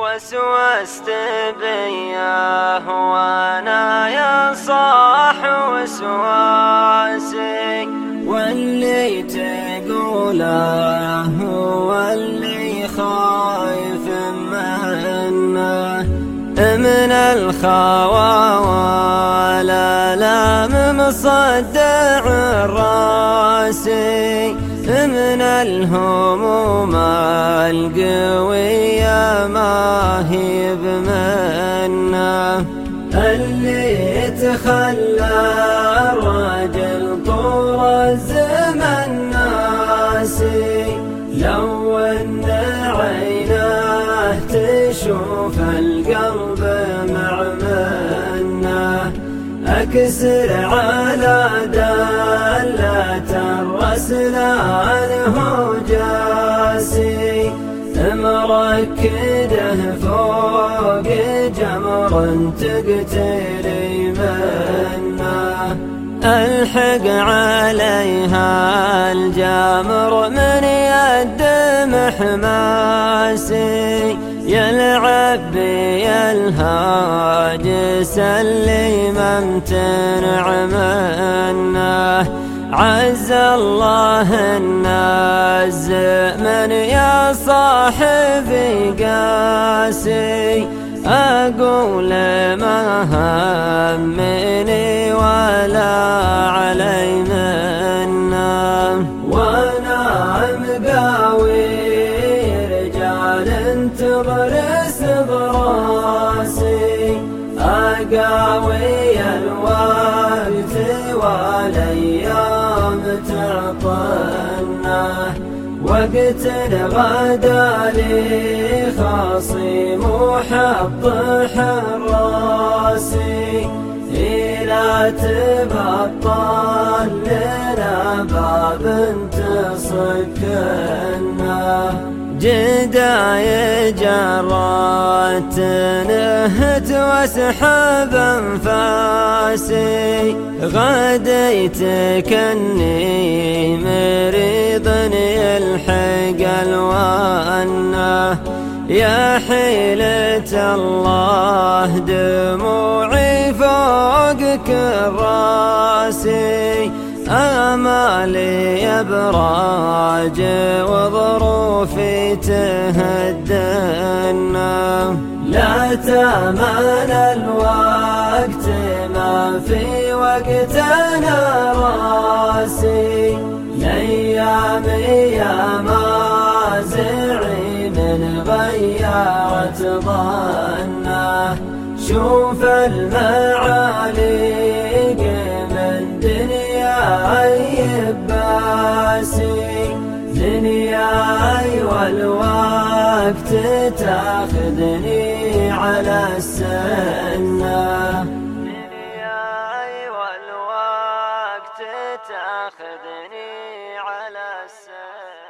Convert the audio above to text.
وسوست بياه وأنا يا صاح وسواسي. واللي تقوله هو اللي خايف منه من الخوا ولا لا مصدع راسي. من الهموم القوية ما هي بمنا اللي تخلى الرجل طول الزمن ناسي. لو أن عيناه تشوف القلب معمنا أكسر على دلة الرسلان هو جاسي مركده فوق جمر تقتلي منه. ألحق عليها الجامر من يد محماسي يلعب بي الهاجس اللي ما امتنع منه. عز الله الناز من يا صاحبي قاسي أقول ما همني ولا علي منا. وأنا مقاوي رجال تغرس براسي أقاوي الوقت وقت غدا لي خصيم وحط حراسي. إلى تبطل لنا باب تصكنا جداي جرات نهت واسحب أنفاسي. غديت كني يا حيلة الله دموعي فوق كراسي آمالي أبراج وظروفي تهدنا لا تامان الوقت ما في وقتنا راسي. الأيام يا مازعي من غيرت ظنه. شوف المعاليق من دنياي باسي دنياي والوقت تاخذني على السنة. دنياي والوقت تاخذني على السنة.